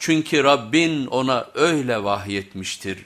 Çünkü Rabbin ona öyle vahyetmiştir.